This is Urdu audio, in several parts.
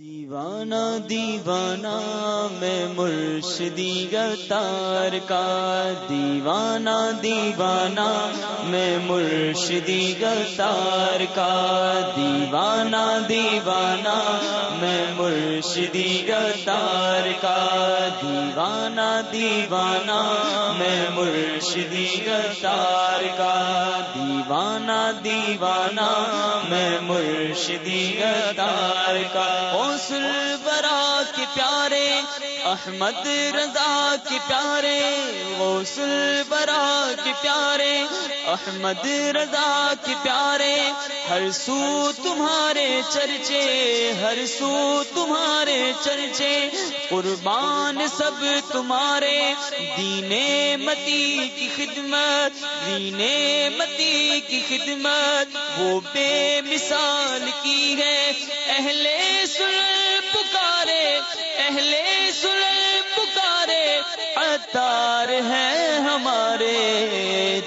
دیوانہ دیوانہ میں مرشدی گتار کا دیوانہ دیوانہ میں مرشدی گتار کا دیوانہ دیوانہ میں مرشدی گتار کا دیوانہ دیوانہ میں مرشدی گتار کا دیوانہ دیوانہ میں مرشدی گتار کا سر ب کے پیارے، احمد رضا کے پیارے غوث برا کے پیارے، احمد رضا کے پیارے، ہر سو تمہارے چرچے، ہر سو تمہارے چرچے، قربان سب تمہارے دینے متی کی خدمت دینے متی کی خدمت، وہ بے مثال کی ہے، اہل پکارے، اہل سل پکارے اتار ہے ہمارے۔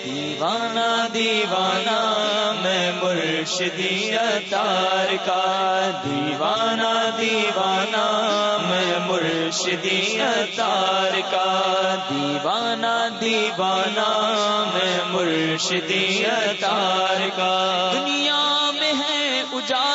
دیوانہ دیوانہ، میں مرشدی اتار کا۔ دیوانہ دیوانہ، میں مرشدی اتار کا۔ دیوانہ دیوانہ، میں مرشدی اتار کا۔ دنیا میں ہے اجالے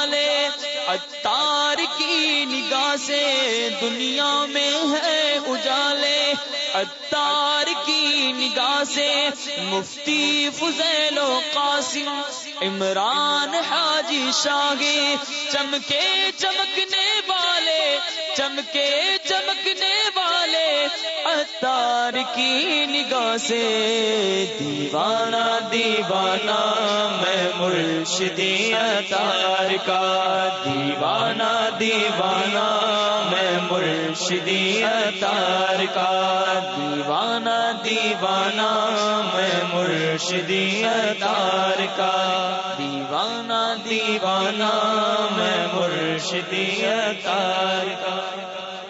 اتار کی نگاہ سے دنیا میں ہے اجالے۔ اتار کی نگاہ سے مفتی فضیل و قاسم۔ عمران حاجی شاہی، چمکے چمکنے والے، چمکے چمکنے والے اتار کی نگاہ سے دیوانہ دیوانہ میں مرشدی اتار کا، دیوانہ دیوانہ مرشدی اتار کا دیوانہ دیوانہ میں مرشدی اتار کا دیوانہ دیوانہ میں مرشدی اتار کا